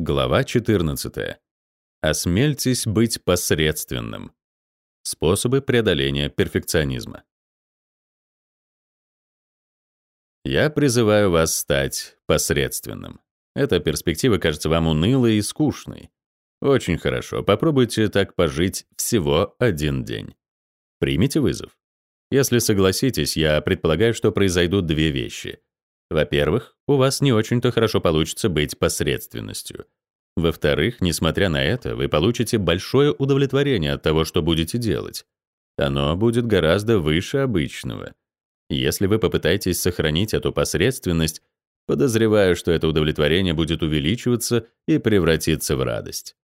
Глава 14. Осмельтесь быть посредственным. Способы преодоления перфекционизма. Я призываю вас стать посредственным. Эта перспектива кажется вам унылой и скучной. Очень хорошо, попробуйте так пожить всего один день. Примите вызов. Если согласитесь, я предполагаю, что произойдут две вещи. Во-первых, у вас не очень-то хорошо получится быть посредственностью. Во-вторых, несмотря на это, вы получите большое удовлетворение от того, что будете делать. Оно будет гораздо выше обычного. Если вы попытаетесь сохранить эту посредственность, подозреваю, что это удовлетворение будет увеличиваться и превратиться в радость.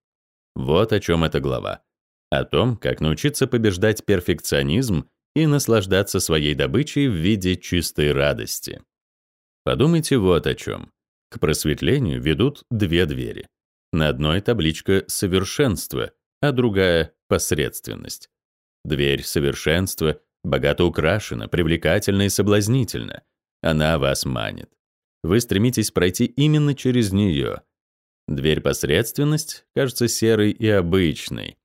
Вот о чем эта глава. О том, как научиться побеждать перфекционизм и наслаждаться своей добычей в виде чистой радости. Подумайте вот о чем. К просветлению ведут две двери. На одной табличка «Совершенство», а другая — «Посредственность». Дверь совершенства богато украшена, привлекательна и соблазнительна. Она вас манит. Вы стремитесь пройти именно через нее. Дверь посредственность кажется серой и обычной.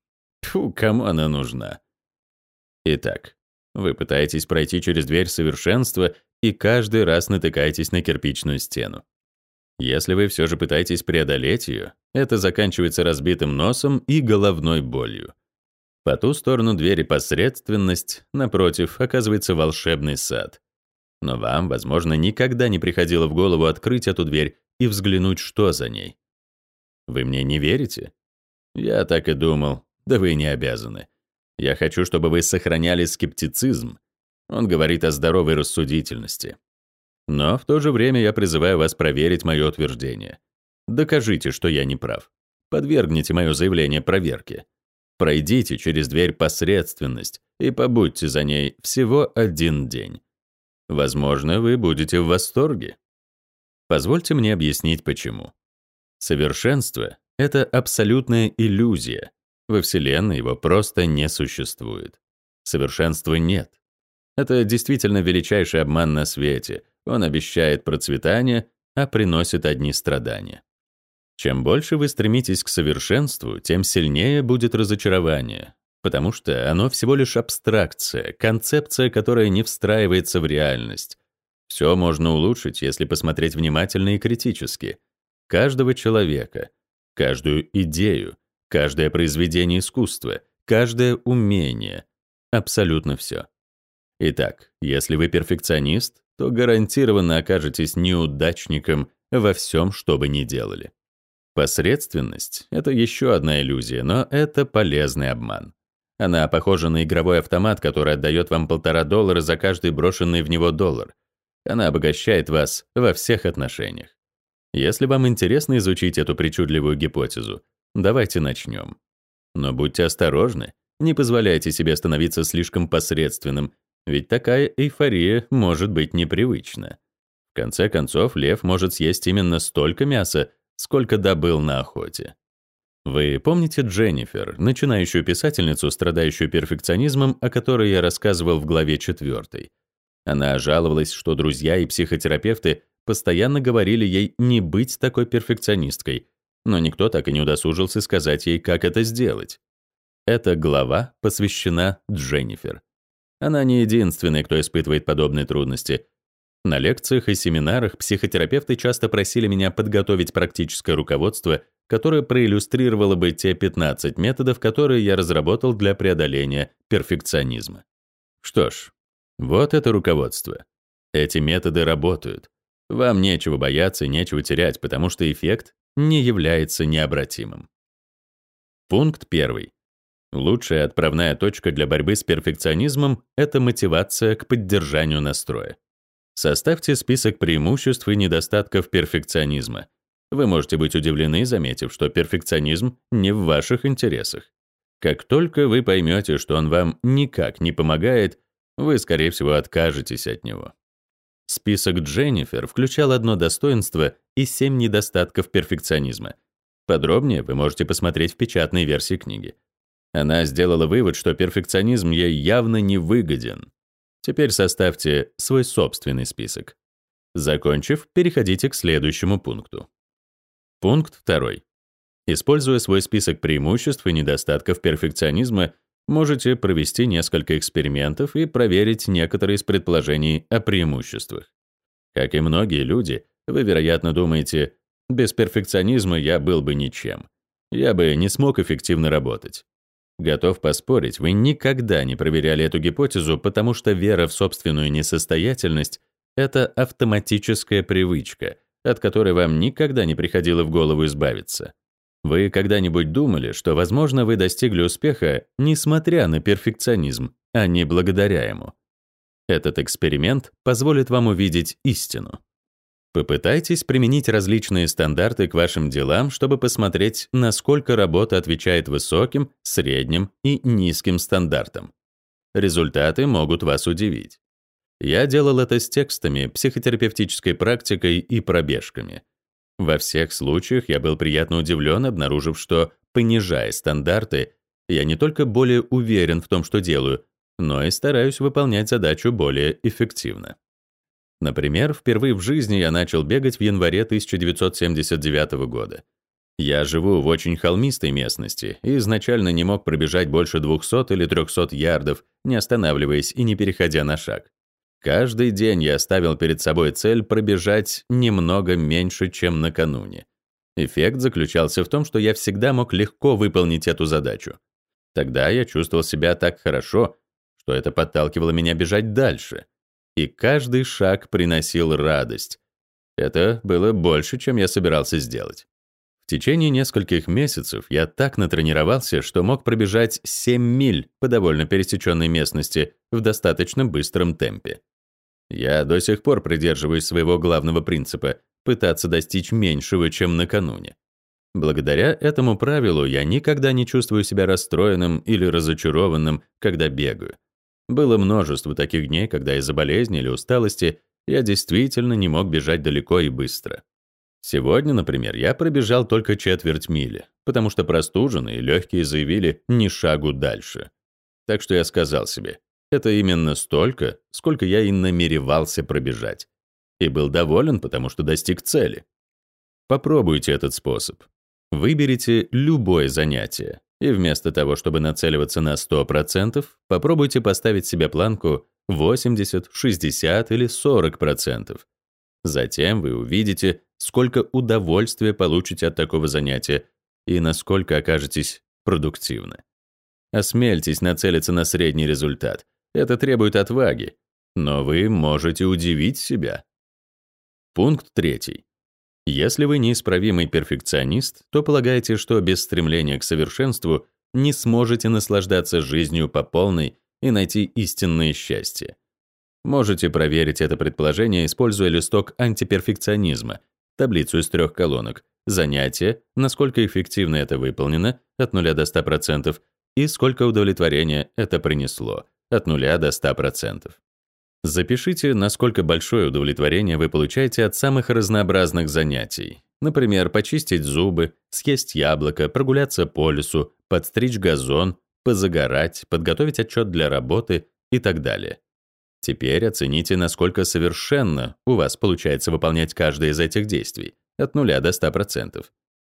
Фу, кому она нужна? Итак, вы пытаетесь пройти через дверь совершенства и каждый раз натыкаетесь на кирпичную стену. Если вы все же пытаетесь преодолеть ее, это заканчивается разбитым носом и головной болью. По ту сторону двери посредственность, напротив, оказывается волшебный сад. Но вам, возможно, никогда не приходило в голову открыть эту дверь и взглянуть, что за ней. Вы мне не верите? Я так и думал. Да вы не обязаны. Я хочу, чтобы вы сохраняли скептицизм. Он говорит о здоровой рассудительности. Но в то же время я призываю вас проверить мое утверждение. Докажите, что я не прав. Подвергните мое заявление проверке. Пройдите через дверь посредственность и побудьте за ней всего один день. Возможно, вы будете в восторге. Позвольте мне объяснить, почему. Совершенство — это абсолютная иллюзия, во Вселенной его просто не существует. Совершенства нет. Это действительно величайший обман на свете. Он обещает процветание, а приносит одни страдания. Чем больше вы стремитесь к совершенству, тем сильнее будет разочарование, потому что оно всего лишь абстракция, концепция, которая не встраивается в реальность. Все можно улучшить, если посмотреть внимательно и критически. Каждого человека, каждую идею, каждое произведение искусства, каждое умение, абсолютно все. Итак, если вы перфекционист, то гарантированно окажетесь неудачником во всем, что бы ни делали. Посредственность — это еще одна иллюзия, но это полезный обман. Она похожа на игровой автомат, который отдает вам полтора доллара за каждый брошенный в него доллар. Она обогащает вас во всех отношениях. Если вам интересно изучить эту причудливую гипотезу, Давайте начнем. Но будьте осторожны, не позволяйте себе становиться слишком посредственным, ведь такая эйфория может быть непривычна. В конце концов, лев может съесть именно столько мяса, сколько добыл на охоте. Вы помните Дженнифер, начинающую писательницу, страдающую перфекционизмом, о которой я рассказывал в главе 4? Она жаловалась, что друзья и психотерапевты постоянно говорили ей не быть такой перфекционисткой, но никто так и не удосужился сказать ей, как это сделать. Эта глава посвящена Дженнифер. Она не единственная, кто испытывает подобные трудности. На лекциях и семинарах психотерапевты часто просили меня подготовить практическое руководство, которое проиллюстрировало бы те 15 методов, которые я разработал для преодоления перфекционизма. Что ж, вот это руководство. Эти методы работают. Вам нечего бояться и нечего терять, потому что эффект не является необратимым. Пункт первый. Лучшая отправная точка для борьбы с перфекционизмом — это мотивация к поддержанию настроя. Составьте список преимуществ и недостатков перфекционизма. Вы можете быть удивлены, заметив, что перфекционизм не в ваших интересах. Как только вы поймете, что он вам никак не помогает, вы, скорее всего, откажетесь от него. Список Дженнифер включал одно достоинство и семь недостатков перфекционизма. Подробнее вы можете посмотреть в печатной версии книги. Она сделала вывод, что перфекционизм ей явно не выгоден. Теперь составьте свой собственный список. Закончив, переходите к следующему пункту. Пункт второй. Используя свой список преимуществ и недостатков перфекционизма, можете провести несколько экспериментов и проверить некоторые из предположений о преимуществах. Как и многие люди, вы, вероятно, думаете, без перфекционизма я был бы ничем. Я бы не смог эффективно работать. Готов поспорить, вы никогда не проверяли эту гипотезу, потому что вера в собственную несостоятельность — это автоматическая привычка, от которой вам никогда не приходило в голову избавиться. Вы когда-нибудь думали, что, возможно, вы достигли успеха, несмотря на перфекционизм, а не благодаря ему? Этот эксперимент позволит вам увидеть истину. Попытайтесь применить различные стандарты к вашим делам, чтобы посмотреть, насколько работа отвечает высоким, средним и низким стандартам. Результаты могут вас удивить. Я делал это с текстами, психотерапевтической практикой и пробежками. Во всех случаях я был приятно удивлен, обнаружив, что, понижая стандарты, я не только более уверен в том, что делаю, но и стараюсь выполнять задачу более эффективно. Например, впервые в жизни я начал бегать в январе 1979 года. Я живу в очень холмистой местности и изначально не мог пробежать больше 200 или 300 ярдов, не останавливаясь и не переходя на шаг. Каждый день я ставил перед собой цель пробежать немного меньше, чем накануне. Эффект заключался в том, что я всегда мог легко выполнить эту задачу. Тогда я чувствовал себя так хорошо, что это подталкивало меня бежать дальше — и каждый шаг приносил радость. Это было больше, чем я собирался сделать. В течение нескольких месяцев я так натренировался, что мог пробежать 7 миль по довольно пересеченной местности в достаточно быстром темпе. Я до сих пор придерживаюсь своего главного принципа — пытаться достичь меньшего, чем накануне. Благодаря этому правилу я никогда не чувствую себя расстроенным или разочарованным, когда бегаю. Было множество таких дней, когда из-за болезни или усталости я действительно не мог бежать далеко и быстро. Сегодня, например, я пробежал только четверть мили, потому что простуженные легкие заявили «ни шагу дальше». Так что я сказал себе, это именно столько, сколько я и намеревался пробежать. И был доволен, потому что достиг цели. Попробуйте этот способ. Выберите любое занятие, и вместо того, чтобы нацеливаться на 100%, попробуйте поставить себе планку 80, 60 или 40%. Затем вы увидите, сколько удовольствия получите от такого занятия и насколько окажетесь продуктивны. Осмельтесь нацелиться на средний результат. Это требует отваги, но вы можете удивить себя. Пункт третий. Если вы неисправимый перфекционист, то полагаете, что без стремления к совершенству не сможете наслаждаться жизнью по полной и найти истинное счастье. Можете проверить это предположение, используя листок антиперфекционизма, таблицу из трех колонок, занятие, насколько эффективно это выполнено, от 0 до 100%, и сколько удовлетворения это принесло, от 0 до 100%. Запишите, насколько большое удовлетворение вы получаете от самых разнообразных занятий. Например, почистить зубы, съесть яблоко, прогуляться по лесу, подстричь газон, позагорать, подготовить отчет для работы и так далее. Теперь оцените, насколько совершенно у вас получается выполнять каждое из этих действий, от 0 до 100%.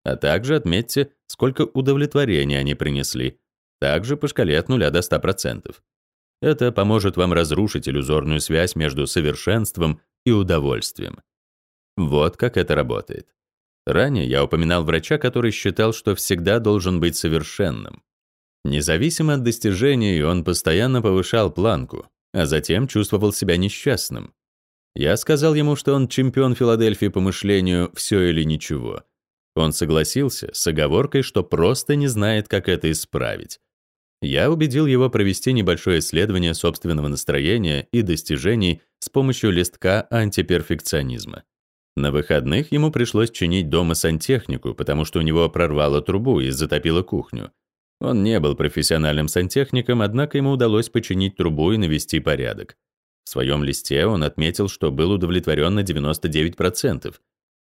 А также отметьте, сколько удовлетворения они принесли, также по шкале от 0 до 100%. Это поможет вам разрушить иллюзорную связь между совершенством и удовольствием. Вот как это работает. Ранее я упоминал врача, который считал, что всегда должен быть совершенным. Независимо от достижений, он постоянно повышал планку, а затем чувствовал себя несчастным. Я сказал ему, что он чемпион Филадельфии по мышлению «все или ничего». Он согласился с оговоркой, что просто не знает, как это исправить, я убедил его провести небольшое исследование собственного настроения и достижений с помощью листка антиперфекционизма. На выходных ему пришлось чинить дома сантехнику, потому что у него прорвало трубу и затопило кухню. Он не был профессиональным сантехником, однако ему удалось починить трубу и навести порядок. В своем листе он отметил, что был удовлетворен на 99%.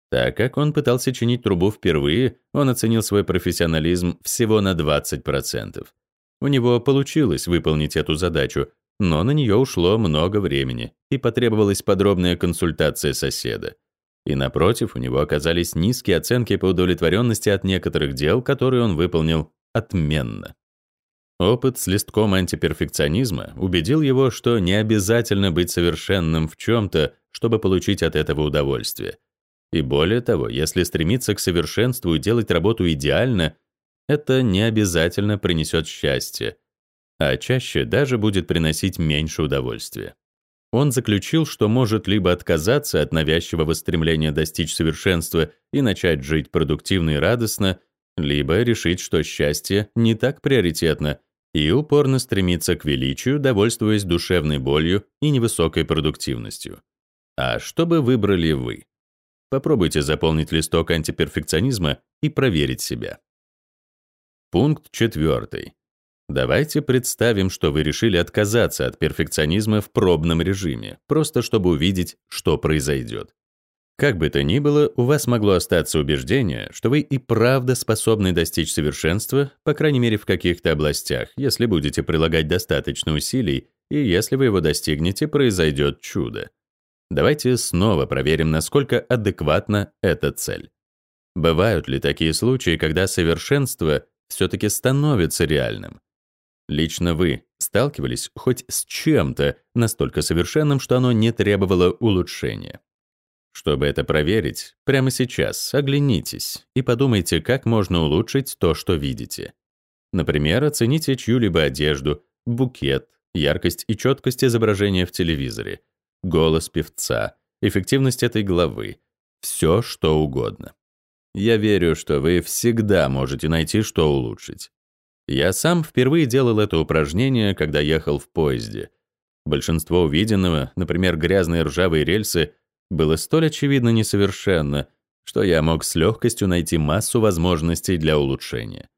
Так как он пытался чинить трубу впервые, он оценил свой профессионализм всего на 20%. У него получилось выполнить эту задачу, но на нее ушло много времени и потребовалась подробная консультация соседа. И напротив, у него оказались низкие оценки по удовлетворенности от некоторых дел, которые он выполнил отменно. Опыт с листком антиперфекционизма убедил его, что не обязательно быть совершенным в чем-то, чтобы получить от этого удовольствие. И более того, если стремиться к совершенству и делать работу идеально, это не обязательно принесет счастье, а чаще даже будет приносить меньше удовольствия. Он заключил, что может либо отказаться от навязчивого стремления достичь совершенства и начать жить продуктивно и радостно, либо решить, что счастье не так приоритетно, и упорно стремиться к величию, довольствуясь душевной болью и невысокой продуктивностью. А что бы выбрали вы? Попробуйте заполнить листок антиперфекционизма и проверить себя. Пункт четвертый. Давайте представим, что вы решили отказаться от перфекционизма в пробном режиме, просто чтобы увидеть, что произойдет. Как бы то ни было, у вас могло остаться убеждение, что вы и правда способны достичь совершенства, по крайней мере в каких-то областях, если будете прилагать достаточно усилий, и если вы его достигнете, произойдет чудо. Давайте снова проверим, насколько адекватна эта цель. Бывают ли такие случаи, когда совершенство все-таки становится реальным? Лично вы сталкивались хоть с чем-то настолько совершенным, что оно не требовало улучшения? Чтобы это проверить, прямо сейчас оглянитесь и подумайте, как можно улучшить то, что видите. Например, оцените чью-либо одежду, букет, яркость и четкость изображения в телевизоре, голос певца, эффективность этой главы, все, что угодно. Я верю, что вы всегда можете найти, что улучшить. Я сам впервые делал это упражнение, когда ехал в поезде. Большинство увиденного, например, грязные ржавые рельсы, было столь очевидно несовершенно, что я мог с легкостью найти массу возможностей для улучшения.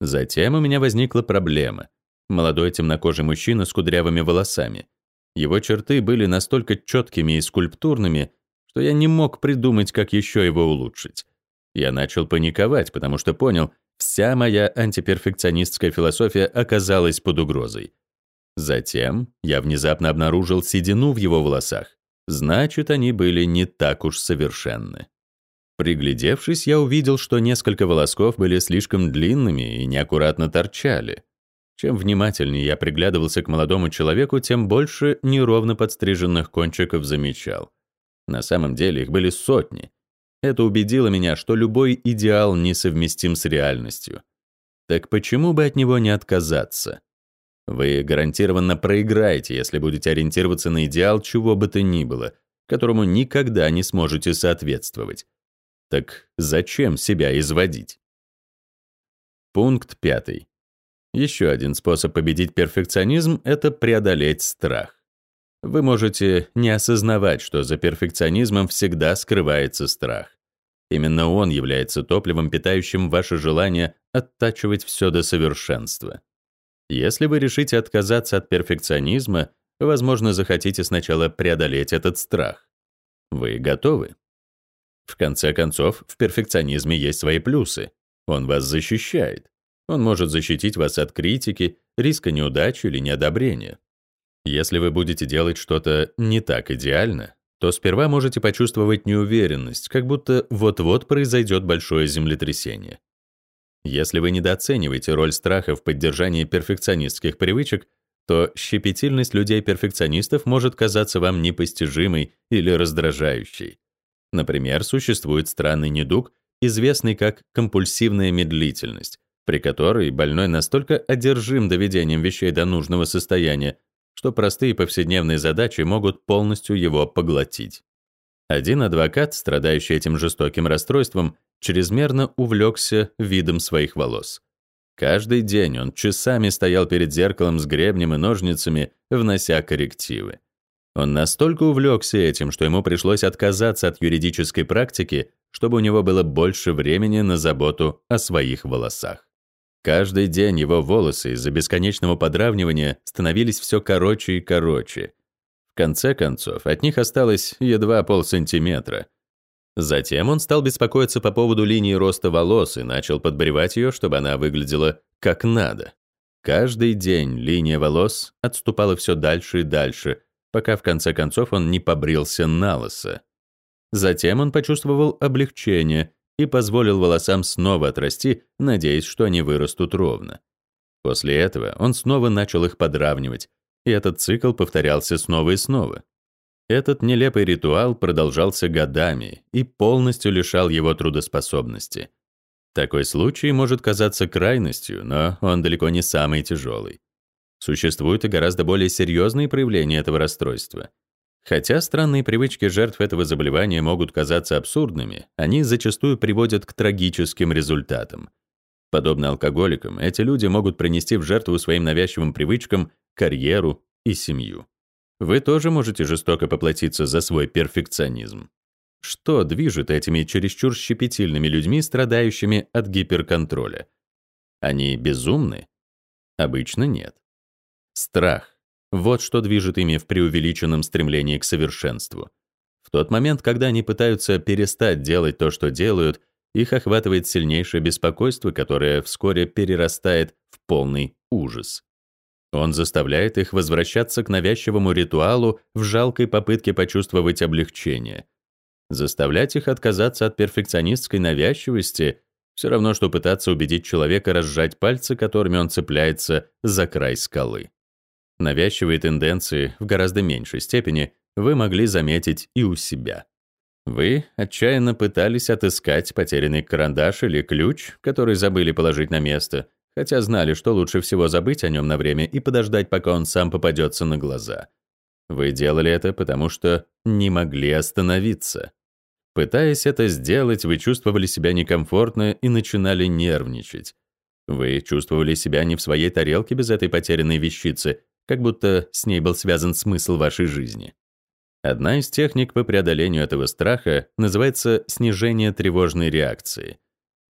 Затем у меня возникла проблема. Молодой темнокожий мужчина с кудрявыми волосами. Его черты были настолько четкими и скульптурными, что я не мог придумать, как еще его улучшить. Я начал паниковать, потому что понял, Вся моя антиперфекционистская философия оказалась под угрозой. Затем я внезапно обнаружил седину в его волосах. Значит, они были не так уж совершенны. Приглядевшись, я увидел, что несколько волосков были слишком длинными и неаккуратно торчали. Чем внимательнее я приглядывался к молодому человеку, тем больше неровно подстриженных кончиков замечал. На самом деле их были сотни, это убедило меня, что любой идеал несовместим с реальностью. Так почему бы от него не отказаться? Вы гарантированно проиграете, если будете ориентироваться на идеал чего бы то ни было, которому никогда не сможете соответствовать. Так зачем себя изводить? Пункт пятый. Еще один способ победить перфекционизм — это преодолеть страх. Вы можете не осознавать, что за перфекционизмом всегда скрывается страх. Именно он является топливом, питающим ваше желание оттачивать все до совершенства. Если вы решите отказаться от перфекционизма, возможно, захотите сначала преодолеть этот страх. Вы готовы? В конце концов, в перфекционизме есть свои плюсы. Он вас защищает. Он может защитить вас от критики, риска неудачи или неодобрения. Если вы будете делать что-то не так идеально, то сперва можете почувствовать неуверенность, как будто вот-вот произойдет большое землетрясение. Если вы недооцениваете роль страха в поддержании перфекционистских привычек, то щепетильность людей-перфекционистов может казаться вам непостижимой или раздражающей. Например, существует странный недуг, известный как компульсивная медлительность, при которой больной настолько одержим доведением вещей до нужного состояния, что простые повседневные задачи могут полностью его поглотить. Один адвокат, страдающий этим жестоким расстройством, чрезмерно увлекся видом своих волос. Каждый день он часами стоял перед зеркалом с гребнем и ножницами, внося коррективы. Он настолько увлекся этим, что ему пришлось отказаться от юридической практики, чтобы у него было больше времени на заботу о своих волосах. Каждый день его волосы из-за бесконечного подравнивания становились все короче и короче. В конце концов, от них осталось едва полсантиметра. Затем он стал беспокоиться по поводу линии роста волос и начал подбривать ее, чтобы она выглядела как надо. Каждый день линия волос отступала все дальше и дальше, пока в конце концов он не побрился на лысо. Затем он почувствовал облегчение и позволил волосам снова отрасти, надеясь, что они вырастут ровно. После этого он снова начал их подравнивать, и этот цикл повторялся снова и снова. Этот нелепый ритуал продолжался годами и полностью лишал его трудоспособности. Такой случай может казаться крайностью, но он далеко не самый тяжелый. Существуют и гораздо более серьезные проявления этого расстройства. Хотя странные привычки жертв этого заболевания могут казаться абсурдными, они зачастую приводят к трагическим результатам. Подобно алкоголикам, эти люди могут принести в жертву своим навязчивым привычкам карьеру и семью. Вы тоже можете жестоко поплатиться за свой перфекционизм. Что движет этими чересчур щепетильными людьми, страдающими от гиперконтроля? Они безумны? Обычно нет. Страх. Вот что движет ими в преувеличенном стремлении к совершенству. В тот момент, когда они пытаются перестать делать то, что делают, их охватывает сильнейшее беспокойство, которое вскоре перерастает в полный ужас. Он заставляет их возвращаться к навязчивому ритуалу в жалкой попытке почувствовать облегчение. Заставлять их отказаться от перфекционистской навязчивости все равно, что пытаться убедить человека разжать пальцы, которыми он цепляется за край скалы. Навязчивые тенденции в гораздо меньшей степени вы могли заметить и у себя. Вы отчаянно пытались отыскать потерянный карандаш или ключ, который забыли положить на место, хотя знали, что лучше всего забыть о нем на время и подождать, пока он сам попадется на глаза. Вы делали это, потому что не могли остановиться. Пытаясь это сделать, вы чувствовали себя некомфортно и начинали нервничать. Вы чувствовали себя не в своей тарелке без этой потерянной вещицы, как будто с ней был связан смысл вашей жизни. Одна из техник по преодолению этого страха называется снижение тревожной реакции.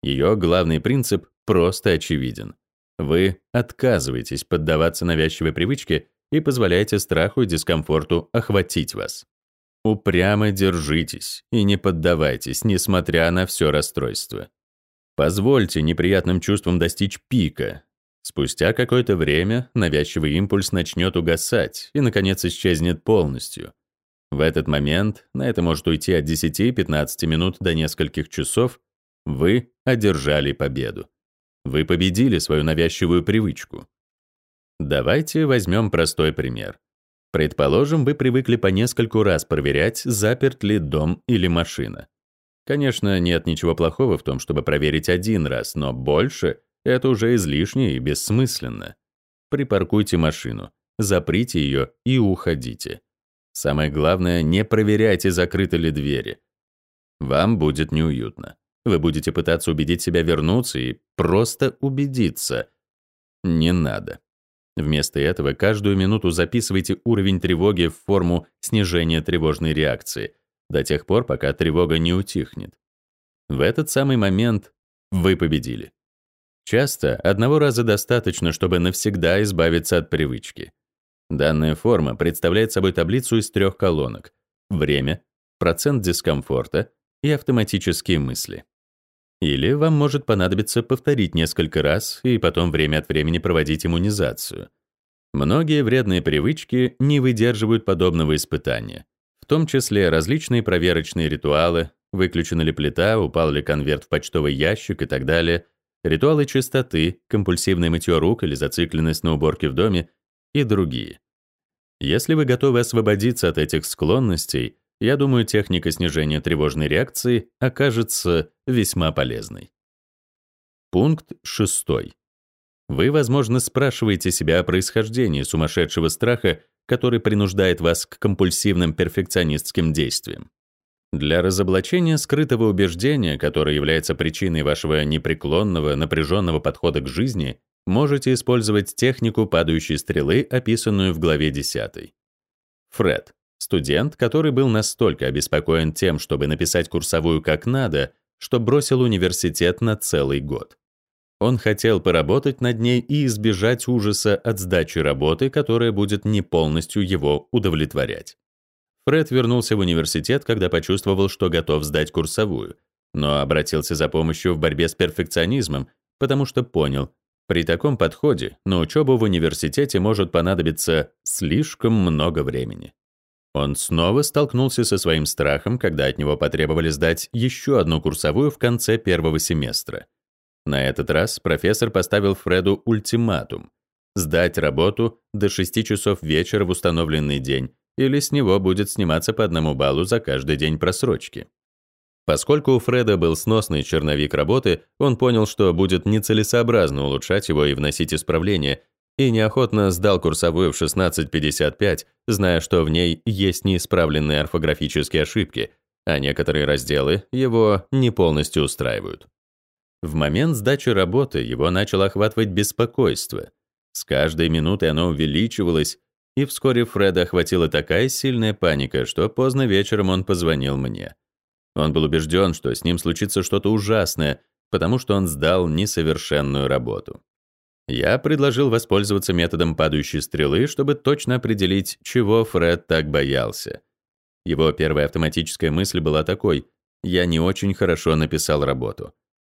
Ее главный принцип просто очевиден. Вы отказываетесь поддаваться навязчивой привычке и позволяете страху и дискомфорту охватить вас. Упрямо держитесь и не поддавайтесь, несмотря на все расстройство. Позвольте неприятным чувствам достичь пика. Спустя какое-то время навязчивый импульс начнет угасать и, наконец, исчезнет полностью. В этот момент, на это может уйти от 10-15 минут до нескольких часов, вы одержали победу. Вы победили свою навязчивую привычку. Давайте возьмем простой пример. Предположим, вы привыкли по нескольку раз проверять, заперт ли дом или машина. Конечно, нет ничего плохого в том, чтобы проверить один раз, но больше — это уже излишне и бессмысленно. Припаркуйте машину, заприте ее и уходите. Самое главное, не проверяйте, закрыты ли двери. Вам будет неуютно. Вы будете пытаться убедить себя вернуться и просто убедиться. Не надо. Вместо этого каждую минуту записывайте уровень тревоги в форму снижения тревожной реакции до тех пор, пока тревога не утихнет. В этот самый момент вы победили. Часто одного раза достаточно, чтобы навсегда избавиться от привычки. Данная форма представляет собой таблицу из трех колонок — время, процент дискомфорта и автоматические мысли. Или вам может понадобиться повторить несколько раз и потом время от времени проводить иммунизацию. Многие вредные привычки не выдерживают подобного испытания, в том числе различные проверочные ритуалы, выключена ли плита, упал ли конверт в почтовый ящик и так далее, ритуалы чистоты, компульсивное мытье рук или зацикленность на уборке в доме и другие. Если вы готовы освободиться от этих склонностей, я думаю, техника снижения тревожной реакции окажется весьма полезной. Пункт шестой. Вы, возможно, спрашиваете себя о происхождении сумасшедшего страха, который принуждает вас к компульсивным перфекционистским действиям. Для разоблачения скрытого убеждения, которое является причиной вашего непреклонного, напряженного подхода к жизни, можете использовать технику падающей стрелы, описанную в главе 10. Фред, Студент, который был настолько обеспокоен тем, чтобы написать курсовую как надо, что бросил университет на целый год. Он хотел поработать над ней и избежать ужаса от сдачи работы, которая будет не полностью его удовлетворять. Фред вернулся в университет, когда почувствовал, что готов сдать курсовую, но обратился за помощью в борьбе с перфекционизмом, потому что понял, при таком подходе на учебу в университете может понадобиться слишком много времени. Он снова столкнулся со своим страхом, когда от него потребовали сдать еще одну курсовую в конце первого семестра. На этот раз профессор поставил Фреду ультиматум — сдать работу до 6 часов вечера в установленный день, или с него будет сниматься по одному баллу за каждый день просрочки. Поскольку у Фреда был сносный черновик работы, он понял, что будет нецелесообразно улучшать его и вносить исправления, и неохотно сдал курсовую в 16.55, зная, что в ней есть неисправленные орфографические ошибки, а некоторые разделы его не полностью устраивают. В момент сдачи работы его начало охватывать беспокойство. С каждой минутой оно увеличивалось, и вскоре Фреда охватила такая сильная паника, что поздно вечером он позвонил мне. Он был убежден, что с ним случится что-то ужасное, потому что он сдал несовершенную работу. Я предложил воспользоваться методом падающей стрелы, чтобы точно определить, чего Фред так боялся. Его первая автоматическая мысль была такой: я не очень хорошо написал работу.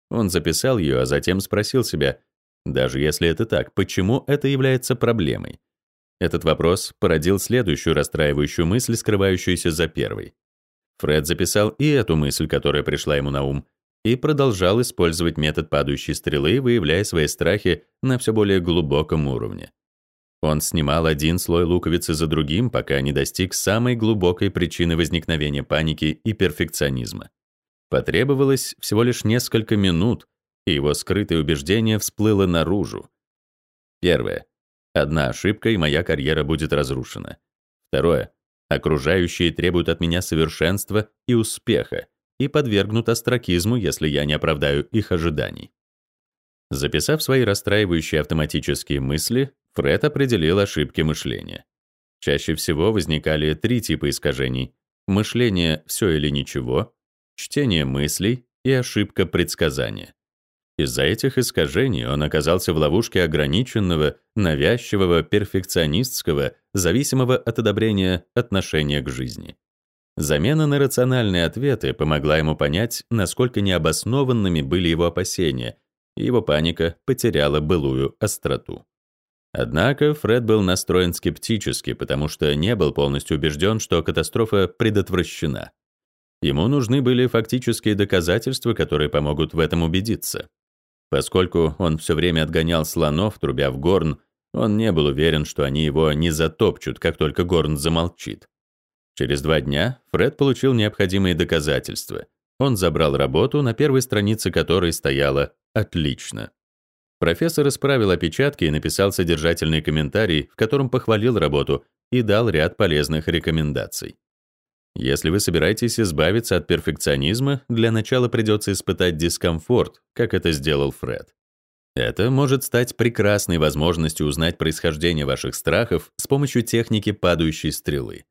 Он записал ее, а затем спросил себя: даже если это так, почему это является проблемой? Этот вопрос породил следующую расстраивающую мысль, скрывающуюся за первой. Фред записал и эту мысль, которая пришла ему на ум, и продолжал использовать метод падающей стрелы, выявляя свои страхи на все более глубоком уровне. Он снимал один слой луковицы за другим, пока не достиг самой глубокой причины возникновения паники и перфекционизма. Потребовалось всего лишь несколько минут, и его скрытое убеждение всплыло наружу. Первое. Одна ошибка, и моя карьера будет разрушена. Второе. Окружающие требуют от меня совершенства и успеха и подвергнут остракизму, если я не оправдаю их ожиданий. Записав свои расстраивающие автоматические мысли, Фред определил ошибки мышления. Чаще всего возникали три типа искажений: мышление все или ничего, чтение мыслей и ошибка предсказания. Из-за этих искажений он оказался в ловушке ограниченного, навязчивого, перфекционистского, зависимого от одобрения отношения к жизни. Замена на рациональные ответы помогла ему понять, насколько необоснованными были его опасения, и его паника потеряла былую остроту. Однако Фред был настроен скептически, потому что не был полностью убежден, что катастрофа предотвращена. Ему нужны были фактические доказательства, которые помогут в этом убедиться. Поскольку он все время отгонял слонов, трубя в горн, он не был уверен, что они его не затопчут, как только горн замолчит. Через два дня Фред получил необходимые доказательства. Он забрал работу, на первой странице которой стояло «Отлично». Профессор исправил опечатки и написал содержательный комментарий, в котором похвалил работу и дал ряд полезных рекомендаций. Если вы собираетесь избавиться от перфекционизма, для начала придется испытать дискомфорт, как это сделал Фред. Это может стать прекрасной возможностью узнать происхождение ваших страхов с помощью техники падающей стрелы.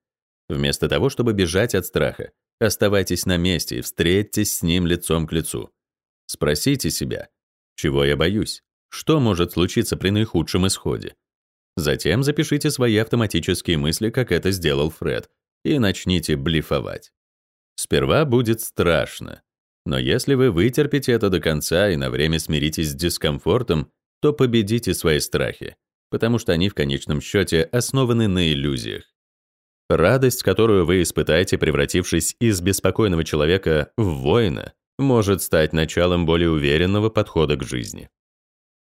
Вместо того, чтобы бежать от страха, оставайтесь на месте и встретьтесь с ним лицом к лицу. Спросите себя, чего я боюсь? Что может случиться при наихудшем исходе? Затем запишите свои автоматические мысли, как это сделал Фред, и начните блефовать. Сперва будет страшно, но если вы вытерпите это до конца и на время смиритесь с дискомфортом, то победите свои страхи, потому что они в конечном счете основаны на иллюзиях. Радость, которую вы испытаете, превратившись из беспокойного человека в воина, может стать началом более уверенного подхода к жизни.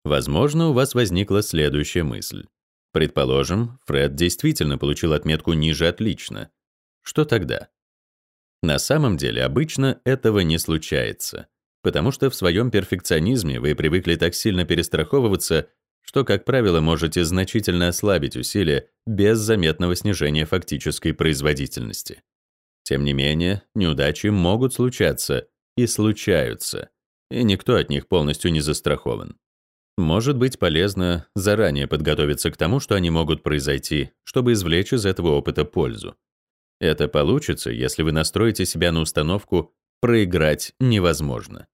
Возможно, у вас возникла следующая мысль. Предположим, Фред действительно получил отметку ниже «отлично», что тогда? На самом деле обычно этого не случается, потому что в своем перфекционизме вы привыкли так сильно перестраховываться, что, как правило, можете значительно ослабить усилия без заметного снижения фактической производительности. Тем не менее, неудачи могут случаться и случаются, и никто от них полностью не застрахован. Может быть полезно заранее подготовиться к тому, что они могут произойти, чтобы извлечь из этого опыта пользу. Это получится, если вы настроите себя на установку «проиграть невозможно».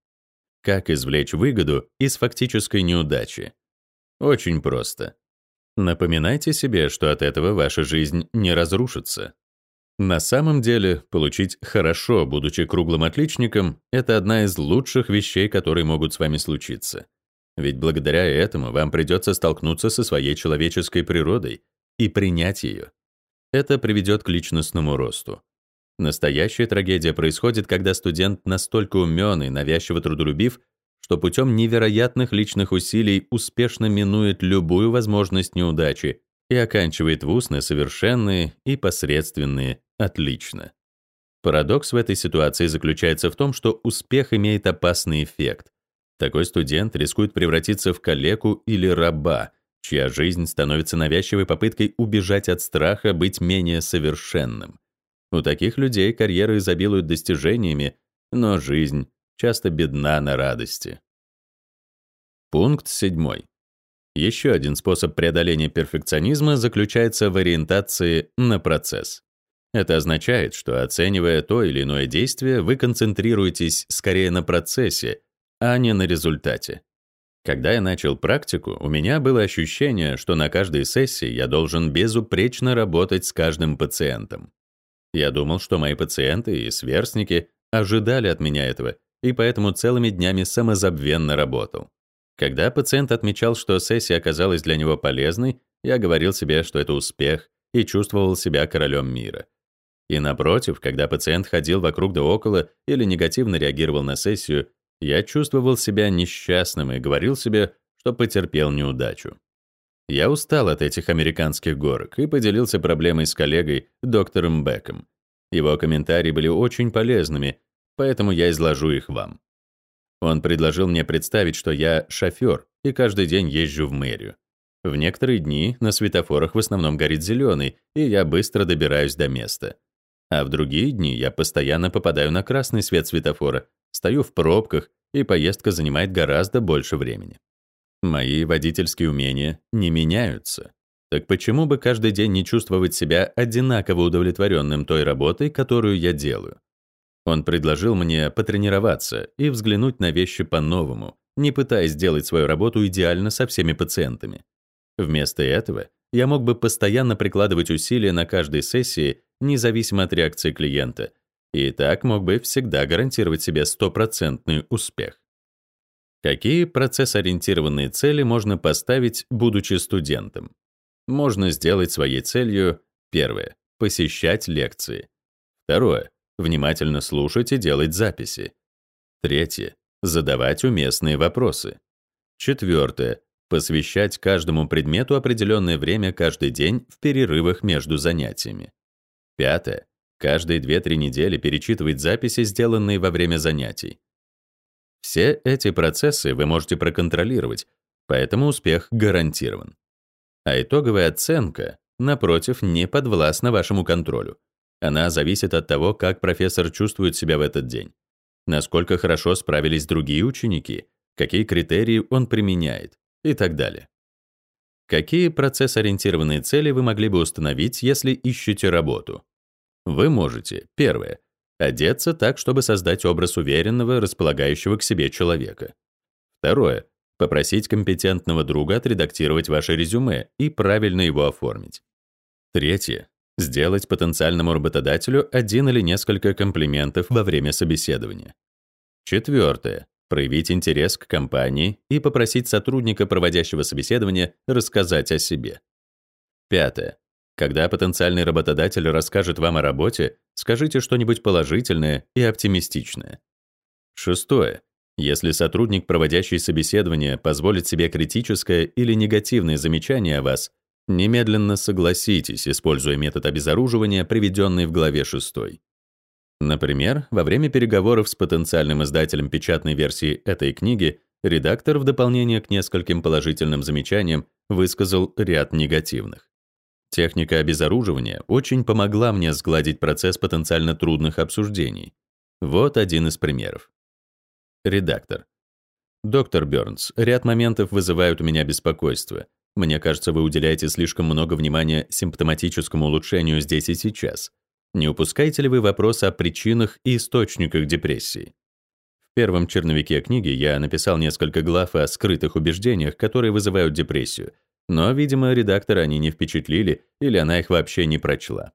Как извлечь выгоду из фактической неудачи? Очень просто. Напоминайте себе, что от этого ваша жизнь не разрушится. На самом деле, получить хорошо, будучи круглым отличником, это одна из лучших вещей, которые могут с вами случиться. Ведь благодаря этому вам придется столкнуться со своей человеческой природой и принять ее. Это приведет к личностному росту. Настоящая трагедия происходит, когда студент настолько умен и навязчиво трудолюбив, что путем невероятных личных усилий успешно минует любую возможность неудачи и оканчивает вуз на совершенные и посредственные «отлично». Парадокс в этой ситуации заключается в том, что успех имеет опасный эффект. Такой студент рискует превратиться в калеку или раба, чья жизнь становится навязчивой попыткой убежать от страха быть менее совершенным. У таких людей карьера изобилует достижениями, но жизнь часто бедна на радости. Пункт седьмой. Еще один способ преодоления перфекционизма заключается в ориентации на процесс. Это означает, что оценивая то или иное действие, вы концентрируетесь скорее на процессе, а не на результате. Когда я начал практику, у меня было ощущение, что на каждой сессии я должен безупречно работать с каждым пациентом. Я думал, что мои пациенты и сверстники ожидали от меня этого, и поэтому целыми днями самозабвенно работал. Когда пациент отмечал, что сессия оказалась для него полезной, я говорил себе, что это успех, и чувствовал себя королем мира. И напротив, когда пациент ходил вокруг да около или негативно реагировал на сессию, я чувствовал себя несчастным и говорил себе, что потерпел неудачу. Я устал от этих американских горок и поделился проблемой с коллегой, доктором Беком. Его комментарии были очень полезными, поэтому я изложу их вам. Он предложил мне представить, что я шофер и каждый день езжу в мэрию. В некоторые дни на светофорах в основном горит зеленый, и я быстро добираюсь до места. А в другие дни я постоянно попадаю на красный свет светофора, стою в пробках, и поездка занимает гораздо больше времени. Мои водительские умения не меняются. Так почему бы каждый день не чувствовать себя одинаково удовлетворенным той работой, которую я делаю? Он предложил мне потренироваться и взглянуть на вещи по-новому, не пытаясь сделать свою работу идеально со всеми пациентами. Вместо этого я мог бы постоянно прикладывать усилия на каждой сессии, независимо от реакции клиента, и так мог бы всегда гарантировать себе стопроцентный успех. Какие процесс-ориентированные цели можно поставить, будучи студентом? Можно сделать своей целью первое — посещать лекции. Второе внимательно слушать и делать записи. Третье — задавать уместные вопросы. Четвертое — посвящать каждому предмету определенное время каждый день в перерывах между занятиями. Пятое — каждые 2-3 недели перечитывать записи, сделанные во время занятий. Все эти процессы вы можете проконтролировать, поэтому успех гарантирован. А итоговая оценка, напротив, не подвластна вашему контролю. Она зависит от того, как профессор чувствует себя в этот день, насколько хорошо справились другие ученики, какие критерии он применяет и так далее. Какие процесс-ориентированные цели вы могли бы установить, если ищете работу? Вы можете, первое, одеться так, чтобы создать образ уверенного, располагающего к себе человека. Второе, попросить компетентного друга отредактировать ваше резюме и правильно его оформить. Третье, Сделать потенциальному работодателю один или несколько комплиментов во время собеседования. Четвертое. Проявить интерес к компании и попросить сотрудника, проводящего собеседование, рассказать о себе. Пятое. Когда потенциальный работодатель расскажет вам о работе, скажите что-нибудь положительное и оптимистичное. Шестое. Если сотрудник, проводящий собеседование, позволит себе критическое или негативное замечание о вас, Немедленно согласитесь, используя метод обезоруживания, приведенный в главе 6. Например, во время переговоров с потенциальным издателем печатной версии этой книги редактор в дополнение к нескольким положительным замечаниям высказал ряд негативных. Техника обезоруживания очень помогла мне сгладить процесс потенциально трудных обсуждений. Вот один из примеров. Редактор. Доктор Бёрнс, ряд моментов вызывают у меня беспокойство. Мне кажется, вы уделяете слишком много внимания симптоматическому улучшению здесь и сейчас. Не упускаете ли вы вопрос о причинах и источниках депрессии? В первом черновике книги я написал несколько глав о скрытых убеждениях, которые вызывают депрессию, но, видимо, редактора они не впечатлили или она их вообще не прочла.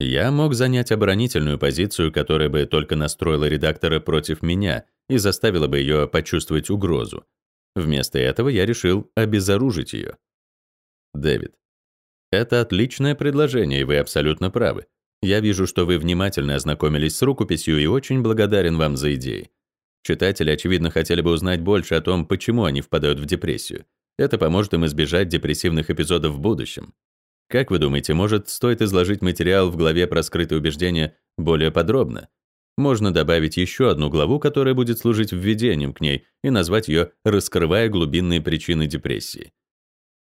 Я мог занять оборонительную позицию, которая бы только настроила редактора против меня и заставила бы ее почувствовать угрозу. Вместо этого я решил обезоружить ее. Дэвид. Это отличное предложение, и вы абсолютно правы. Я вижу, что вы внимательно ознакомились с рукописью и очень благодарен вам за идеи. Читатели, очевидно, хотели бы узнать больше о том, почему они впадают в депрессию. Это поможет им избежать депрессивных эпизодов в будущем. Как вы думаете, может, стоит изложить материал в главе про скрытые убеждения более подробно? Можно добавить еще одну главу, которая будет служить введением к ней, и назвать ее «Раскрывая глубинные причины депрессии».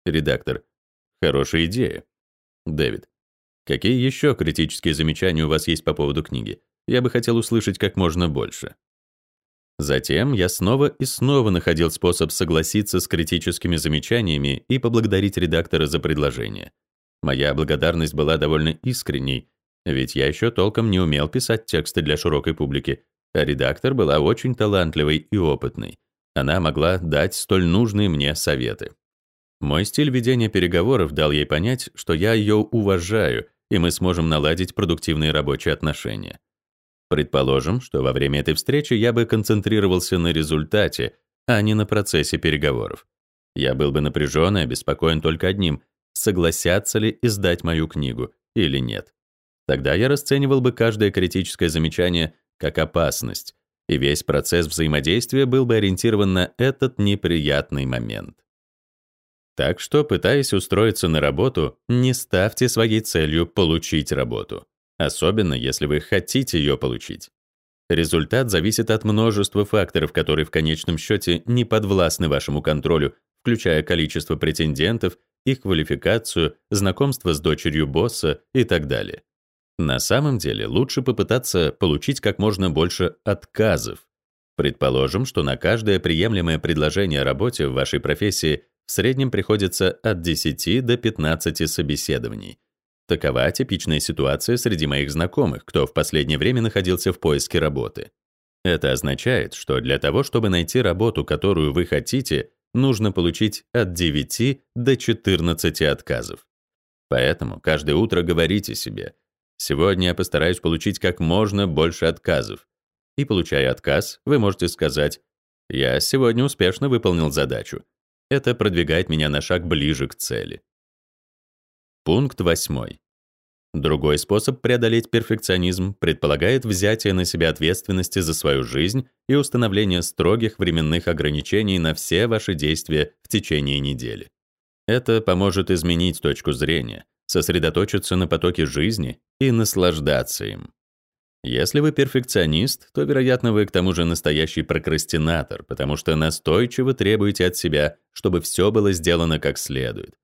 Редактор. Хорошая идея. Дэвид. Какие еще критические замечания у вас есть по поводу книги? Я бы хотел услышать как можно больше. Затем я снова и снова находил способ согласиться с критическими замечаниями и поблагодарить редактора за предложение. Моя благодарность была довольно искренней, ведь я еще толком не умел писать тексты для широкой публики, а редактор была очень талантливой и опытной. Она могла дать столь нужные мне советы. Мой стиль ведения переговоров дал ей понять, что я ее уважаю, и мы сможем наладить продуктивные рабочие отношения. Предположим, что во время этой встречи я бы концентрировался на результате, а не на процессе переговоров. Я был бы напряжен и обеспокоен только одним — согласятся ли издать мою книгу или нет. Тогда я расценивал бы каждое критическое замечание как опасность, и весь процесс взаимодействия был бы ориентирован на этот неприятный момент. Так что, пытаясь устроиться на работу, не ставьте своей целью получить работу особенно если вы хотите ее получить. Результат зависит от множества факторов, которые в конечном счете не подвластны вашему контролю, включая количество претендентов, их квалификацию, знакомство с дочерью босса и так далее. На самом деле лучше попытаться получить как можно больше отказов. Предположим, что на каждое приемлемое предложение о работе в вашей профессии в среднем приходится от 10 до 15 собеседований – Такова типичная ситуация среди моих знакомых, кто в последнее время находился в поиске работы. Это означает, что для того, чтобы найти работу, которую вы хотите, нужно получить от 9 до 14 отказов. Поэтому каждое утро говорите себе «Сегодня я постараюсь получить как можно больше отказов». И получая отказ, вы можете сказать «Я сегодня успешно выполнил задачу». Это продвигает меня на шаг ближе к цели. Пункт 8. Другой способ преодолеть перфекционизм предполагает взятие на себя ответственности за свою жизнь и установление строгих временных ограничений на все ваши действия в течение недели. Это поможет изменить точку зрения, сосредоточиться на потоке жизни и наслаждаться им. Если вы перфекционист, то, вероятно, вы к тому же настоящий прокрастинатор, потому что настойчиво требуете от себя, чтобы все было сделано как следует.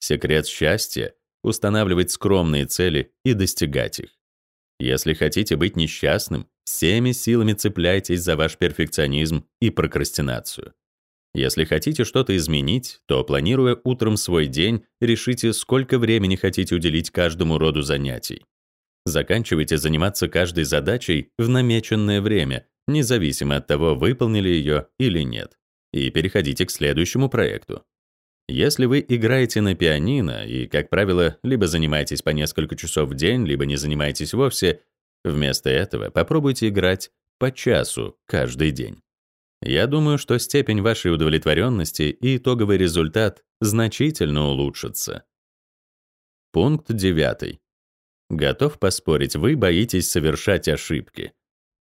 Секрет счастья — устанавливать скромные цели и достигать их. Если хотите быть несчастным, всеми силами цепляйтесь за ваш перфекционизм и прокрастинацию. Если хотите что-то изменить, то, планируя утром свой день, решите, сколько времени хотите уделить каждому роду занятий. Заканчивайте заниматься каждой задачей в намеченное время, независимо от того, выполнили ее или нет, и переходите к следующему проекту. Если вы играете на пианино и, как правило, либо занимаетесь по несколько часов в день, либо не занимаетесь вовсе, вместо этого попробуйте играть по часу каждый день. Я думаю, что степень вашей удовлетворенности и итоговый результат значительно улучшатся. Пункт 9. Готов поспорить, вы боитесь совершать ошибки.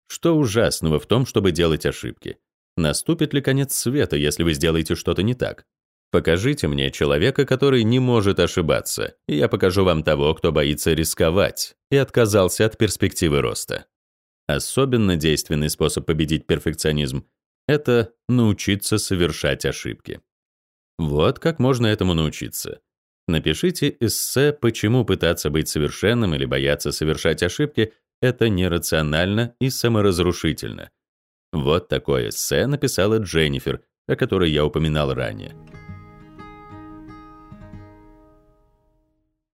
Что ужасного в том, чтобы делать ошибки? Наступит ли конец света, если вы сделаете что-то не так? Покажите мне человека, который не может ошибаться, и я покажу вам того, кто боится рисковать и отказался от перспективы роста. Особенно действенный способ победить перфекционизм — это научиться совершать ошибки. Вот как можно этому научиться. Напишите эссе «Почему пытаться быть совершенным или бояться совершать ошибки — это нерационально и саморазрушительно». Вот такое эссе написала Дженнифер, о которой я упоминал ранее.